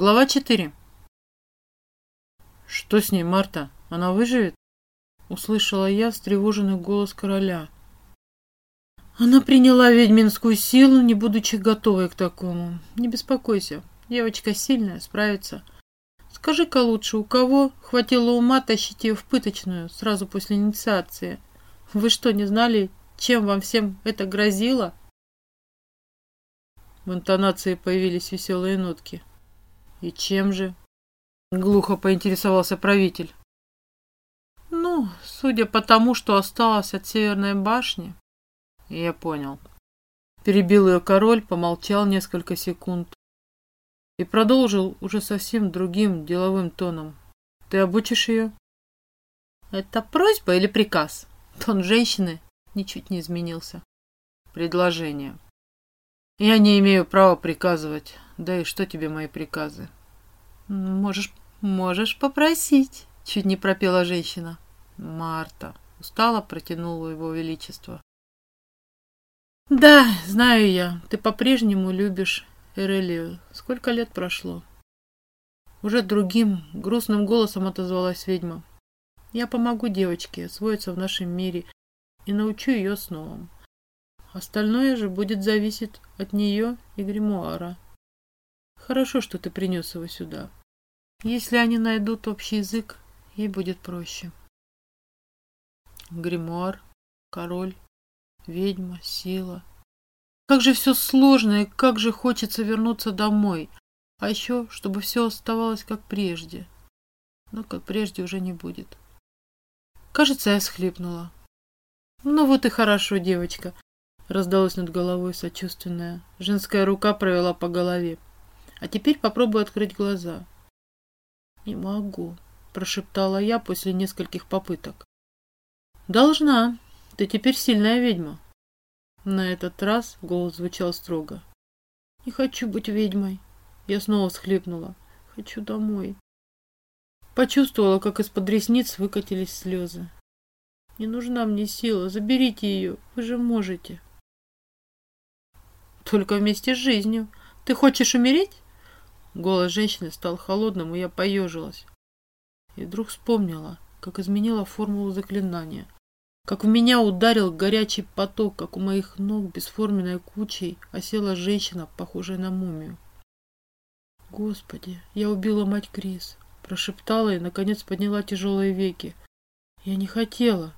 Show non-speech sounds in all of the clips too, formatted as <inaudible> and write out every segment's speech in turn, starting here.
Глава 4. «Что с ней, Марта? Она выживет?» Услышала я встревоженный голос короля. Она приняла ведьминскую силу, не будучи готовой к такому. Не беспокойся, девочка сильная, справится. Скажи-ка лучше, у кого хватило ума тащить ее в пыточную сразу после инициации? Вы что, не знали, чем вам всем это грозило? В интонации появились веселые нотки. «И чем же?» — глухо поинтересовался правитель. «Ну, судя по тому, что осталось от Северной башни...» «Я понял». Перебил ее король, помолчал несколько секунд и продолжил уже совсем другим деловым тоном. «Ты обучишь ее?» «Это просьба или приказ?» Тон женщины ничуть не изменился. «Предложение». «Я не имею права приказывать. Да и что тебе мои приказы? Можешь, можешь попросить, чуть не пропела женщина. Марта. Устало протянула его величество. Да, знаю я, ты по-прежнему любишь Эрелию. Сколько лет прошло? Уже другим, грустным голосом отозвалась ведьма. Я помогу девочке освоиться в нашем мире и научу ее основам. Остальное же будет зависеть от нее и гримуара. Хорошо, что ты принес его сюда. Если они найдут общий язык, ей будет проще. Гримуар, король, ведьма, сила. Как же все сложно и как же хочется вернуться домой. А еще, чтобы все оставалось как прежде. Но как прежде уже не будет. Кажется, я схлипнула. Ну вот и хорошо, девочка. Раздалось над головой сочувственное. Женская рука провела по голове. А теперь попробуй открыть глаза. Не могу, прошептала я после нескольких попыток. Должна. Ты теперь сильная ведьма. На этот раз голос звучал строго. Не хочу быть ведьмой. Я снова всхлипнула. Хочу домой. Почувствовала, как из-под ресниц выкатились слезы. Не нужна мне сила, заберите ее, вы же можете. Только вместе с жизнью. Ты хочешь умереть? Голос женщины стал холодным, и я поежилась. И вдруг вспомнила, как изменила формулу заклинания. Как в меня ударил горячий поток, как у моих ног бесформенной кучей осела женщина, похожая на мумию. Господи, я убила мать Крис. Прошептала и, наконец, подняла тяжелые веки. Я не хотела.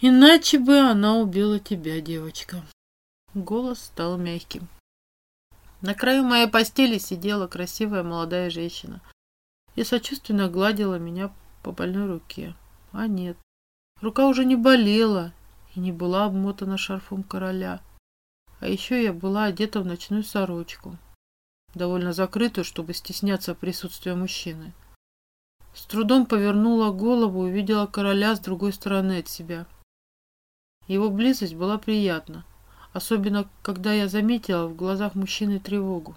Иначе бы она убила тебя, девочка. Голос стал мягким. На краю моей постели сидела красивая молодая женщина и сочувственно гладила меня по больной руке. А нет, рука уже не болела и не была обмотана шарфом короля. А еще я была одета в ночную сорочку, довольно закрытую, чтобы стесняться присутствия мужчины. С трудом повернула голову и увидела короля с другой стороны от себя. Его близость была приятна. Особенно, когда я заметила в глазах мужчины тревогу.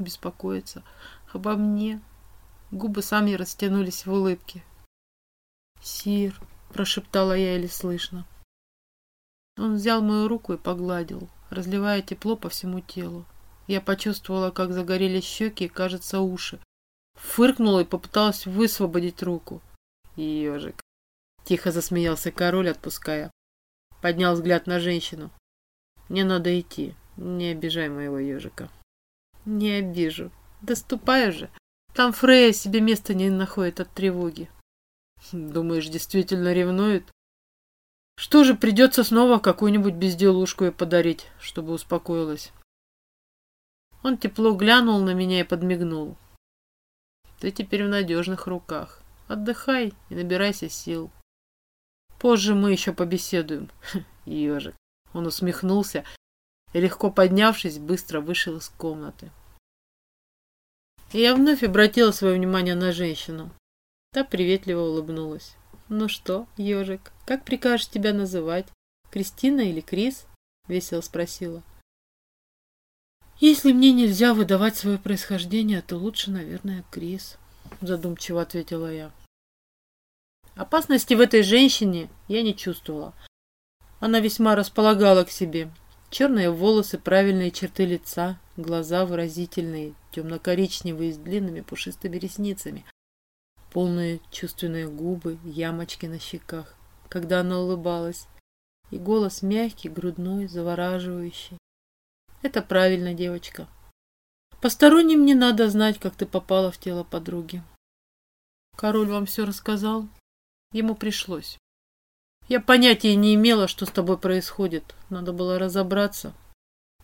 Беспокоиться обо мне. Губы сами растянулись в улыбке. «Сир», — прошептала я еле слышно. Он взял мою руку и погладил, разливая тепло по всему телу. Я почувствовала, как загорелись щеки и, кажется, уши. Фыркнула и попыталась высвободить руку. «Ежик!» — тихо засмеялся король, отпуская. Поднял взгляд на женщину. Мне надо идти. Не обижай моего ежика. Не обижу. Да уже. Там Фрея себе места не находит от тревоги. Думаешь, действительно ревнует? Что же, придется снова какую-нибудь безделушку ей подарить, чтобы успокоилась. Он тепло глянул на меня и подмигнул. Ты теперь в надежных руках. Отдыхай и набирайся сил. Позже мы еще побеседуем, <laughs> ежик. Он усмехнулся и, легко поднявшись, быстро вышел из комнаты. И я вновь обратила свое внимание на женщину. Та приветливо улыбнулась. «Ну что, ежик, как прикажешь тебя называть? Кристина или Крис?» — весело спросила. «Если мне нельзя выдавать свое происхождение, то лучше, наверное, Крис», — задумчиво ответила я. Опасности в этой женщине я не чувствовала. Она весьма располагала к себе. Черные волосы, правильные черты лица, глаза выразительные, темно-коричневые с длинными пушистыми ресницами, полные чувственные губы, ямочки на щеках, когда она улыбалась, и голос мягкий, грудной, завораживающий. Это правильно, девочка. Посторонним не надо знать, как ты попала в тело подруги. Король вам все рассказал? Ему пришлось. Я понятия не имела, что с тобой происходит. Надо было разобраться.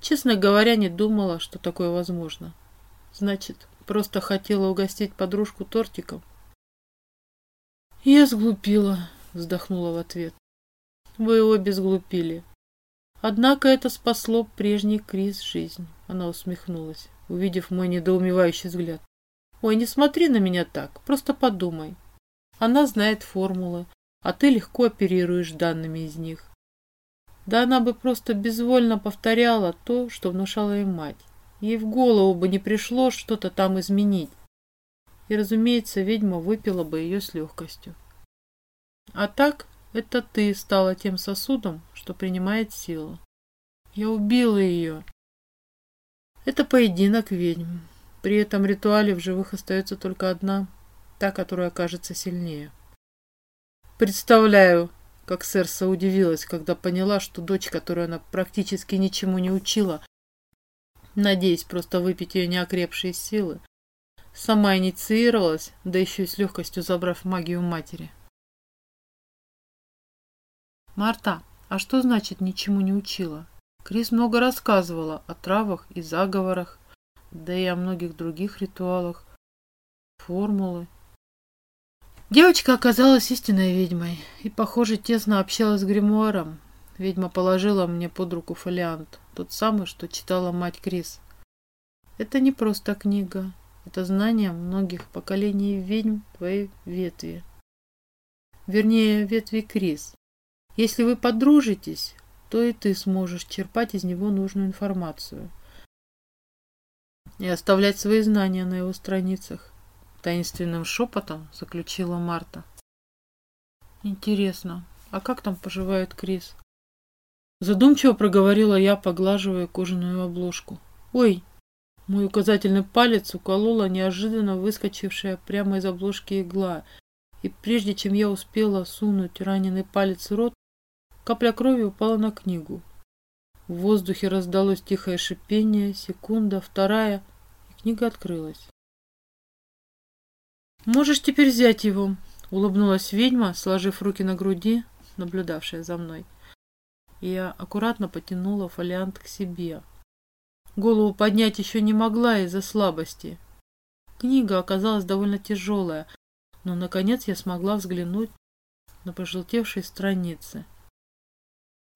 Честно говоря, не думала, что такое возможно. Значит, просто хотела угостить подружку тортиком. Я сглупила, вздохнула в ответ. Вы обе сглупили. Однако это спасло прежний Крис жизнь. Она усмехнулась, увидев мой недоумевающий взгляд. Ой, не смотри на меня так, просто подумай. Она знает формулы, а ты легко оперируешь данными из них. Да она бы просто безвольно повторяла то, что внушала ей мать. Ей в голову бы не пришло что-то там изменить. И, разумеется, ведьма выпила бы ее с легкостью. А так, это ты стала тем сосудом, что принимает силу. Я убила ее. Это поединок ведьм. При этом ритуале в живых остается только одна, та, которая окажется сильнее. Представляю, как Серса удивилась, когда поняла, что дочь, которую она практически ничему не учила, надеясь просто выпить ее неокрепшие силы, сама инициировалась, да еще и с легкостью забрав магию матери. «Марта, а что значит ничему не учила?» Крис много рассказывала о травах и заговорах, да и о многих других ритуалах, формулы, Девочка оказалась истинной ведьмой и, похоже, тесно общалась с гримуаром. Ведьма положила мне под руку фолиант, тот самый, что читала мать Крис. Это не просто книга, это знание многих поколений ведьм твоей ветви. Вернее, ветви Крис. Если вы подружитесь, то и ты сможешь черпать из него нужную информацию и оставлять свои знания на его страницах. Таинственным шепотом заключила Марта. Интересно, а как там поживает Крис? Задумчиво проговорила я, поглаживая кожаную обложку. Ой, мой указательный палец уколола неожиданно выскочившая прямо из обложки игла, и прежде чем я успела сунуть раненый палец в рот, капля крови упала на книгу. В воздухе раздалось тихое шипение, секунда, вторая, и книга открылась. «Можешь теперь взять его», — улыбнулась ведьма, сложив руки на груди, наблюдавшая за мной. Я аккуратно потянула фолиант к себе. Голову поднять еще не могла из-за слабости. Книга оказалась довольно тяжелая, но, наконец, я смогла взглянуть на пожелтевшие страницы.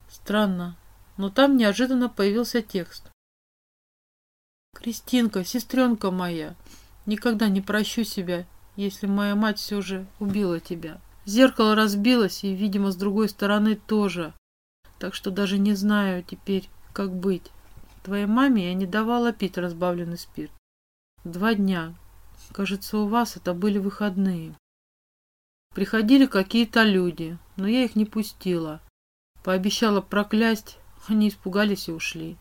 Странно, но там неожиданно появился текст. «Кристинка, сестренка моя, никогда не прощу себя если моя мать все же убила тебя. Зеркало разбилось, и, видимо, с другой стороны тоже. Так что даже не знаю теперь, как быть. Твоей маме я не давала пить разбавленный спирт. Два дня. Кажется, у вас это были выходные. Приходили какие-то люди, но я их не пустила. Пообещала проклясть, они испугались и ушли.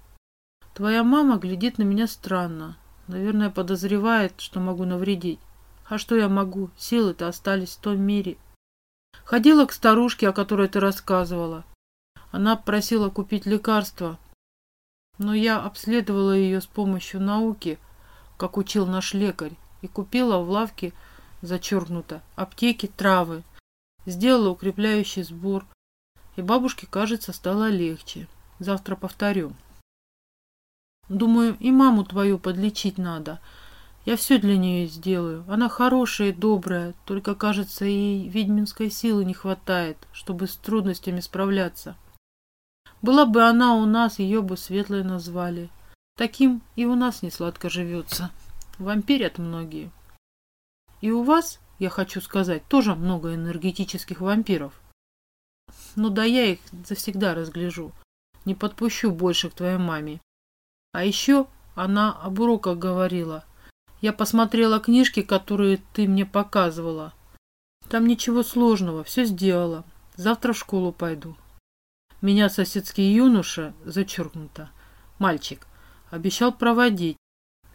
Твоя мама глядит на меня странно. Наверное, подозревает, что могу навредить. А что я могу? Силы-то остались в том мире. Ходила к старушке, о которой ты рассказывала. Она просила купить лекарства. Но я обследовала ее с помощью науки, как учил наш лекарь, и купила в лавке, зачеркнуто, аптеки травы. Сделала укрепляющий сбор. И бабушке, кажется, стало легче. Завтра повторю. Думаю, и маму твою подлечить надо — я все для нее сделаю. Она хорошая и добрая, только, кажется, ей ведьминской силы не хватает, чтобы с трудностями справляться. Была бы она у нас, ее бы светлой назвали. Таким и у нас не сладко живется. Вампирят многие. И у вас, я хочу сказать, тоже много энергетических вампиров. Но да я их завсегда разгляжу. Не подпущу больше к твоей маме. А еще она об уроках говорила – я посмотрела книжки, которые ты мне показывала. Там ничего сложного, все сделала. Завтра в школу пойду. Меня соседский юноша, зачеркнуто, мальчик, обещал проводить.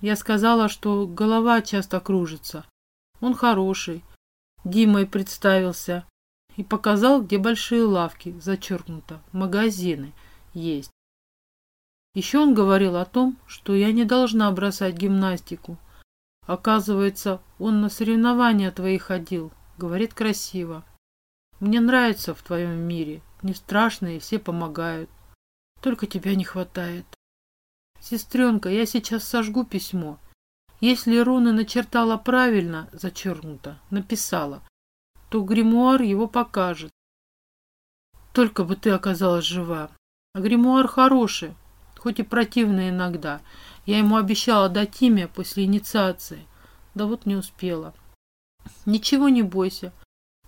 Я сказала, что голова часто кружится. Он хороший. Димой представился и показал, где большие лавки, зачеркнуто, магазины есть. Еще он говорил о том, что я не должна бросать гимнастику. Оказывается, он на соревнования твои ходил. Говорит красиво. Мне нравится в твоем мире. Не страшно, и все помогают. Только тебя не хватает. Сестренка, я сейчас сожгу письмо. Если руны начертала правильно, зачеркнуто, написала, то гримуар его покажет. Только бы ты оказалась жива. А гримуар хороший, хоть и противный иногда. Я ему обещала дать имя после инициации. Да вот не успела. Ничего не бойся.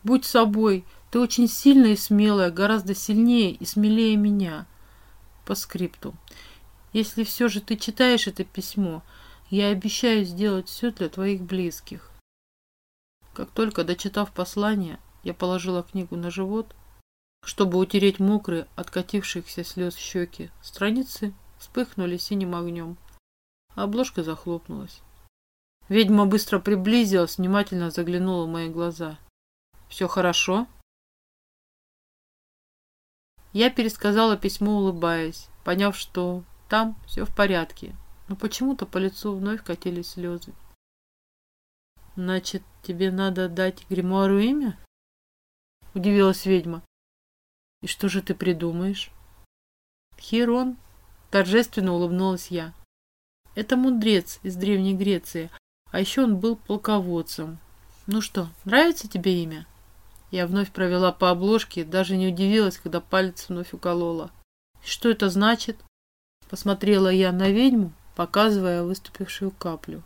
Будь собой. Ты очень сильная и смелая, гораздо сильнее и смелее меня. По скрипту. Если все же ты читаешь это письмо, я обещаю сделать все для твоих близких. Как только дочитав послание, я положила книгу на живот, чтобы утереть мокрые, откатившихся слез щеки. Страницы вспыхнули синим огнем. А обложка захлопнулась. Ведьма быстро приблизилась, внимательно заглянула в мои глаза. «Все хорошо?» Я пересказала письмо, улыбаясь, поняв, что там все в порядке, но почему-то по лицу вновь катились слезы. «Значит, тебе надо дать гримуару имя?» Удивилась ведьма. «И что же ты придумаешь?» «Хирон», — торжественно улыбнулась я. «Это мудрец из Древней Греции, а еще он был полководцем. Ну что, нравится тебе имя?» Я вновь провела по обложке, даже не удивилась, когда палец вновь уколола. «Что это значит?» Посмотрела я на ведьму, показывая выступившую каплю.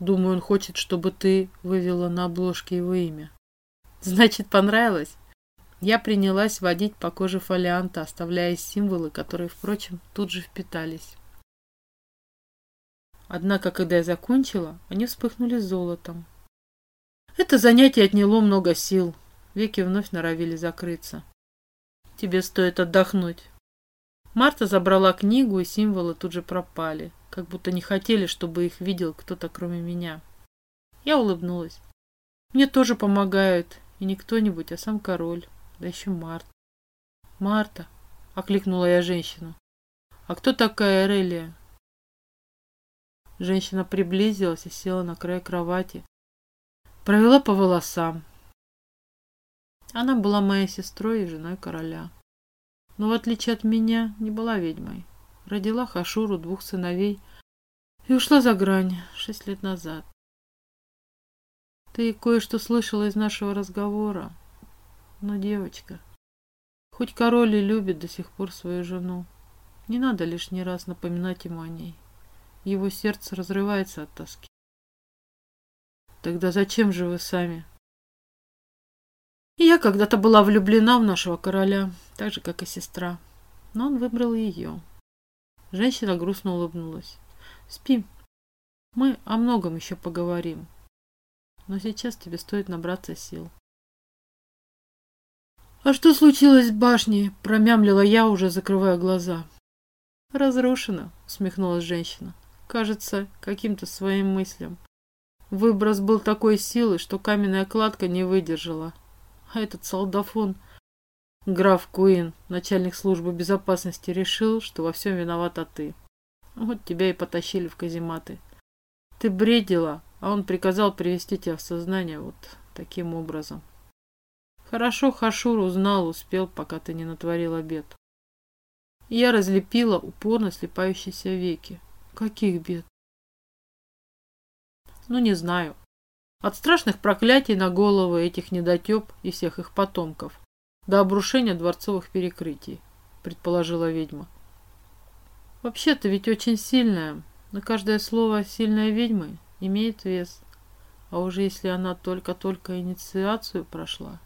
Думаю, он хочет, чтобы ты вывела на обложке его имя. Значит, понравилось? Я принялась водить по коже фолианта, оставляя символы, которые, впрочем, тут же впитались. Однако, когда я закончила, они вспыхнули золотом. Это занятие отняло много сил. Веки вновь норовили закрыться. Тебе стоит отдохнуть. Марта забрала книгу, и символы тут же пропали, как будто не хотели, чтобы их видел кто-то, кроме меня. Я улыбнулась. Мне тоже помогают, и не кто-нибудь, а сам король, да еще Марта. «Марта!» — окликнула я женщину. «А кто такая Эрелия?» Женщина приблизилась и села на край кровати. Провела по волосам. Она была моей сестрой и женой короля но в отличие от меня не была ведьмой. Родила Хашуру двух сыновей и ушла за грань шесть лет назад. Ты кое-что слышала из нашего разговора, но, девочка, хоть король и любит до сих пор свою жену, не надо лишний раз напоминать ему о ней. Его сердце разрывается от тоски. Тогда зачем же вы сами я когда-то была влюблена в нашего короля, так же, как и сестра. Но он выбрал ее. Женщина грустно улыбнулась. Спи. Мы о многом еще поговорим. Но сейчас тебе стоит набраться сил. «А что случилось с башней?» – промямлила я, уже закрывая глаза. «Разрушено», – усмехнулась женщина. «Кажется, каким-то своим мыслям. Выброс был такой силы, что каменная кладка не выдержала. А этот солдафон, граф Куин, начальник службы безопасности, решил, что во всем виновата ты. Вот тебя и потащили в казематы. Ты бредила, а он приказал привести тебя в сознание вот таким образом. Хорошо Хашур узнал, успел, пока ты не натворил обед. Я разлепила упорно слепающиеся веки. Каких бед? Ну, не знаю. От страшных проклятий на головы этих недотеп и всех их потомков до обрушения дворцовых перекрытий, предположила ведьма. Вообще-то ведь очень сильная, но каждое слово сильной ведьмы имеет вес. А уже если она только-только инициацию прошла,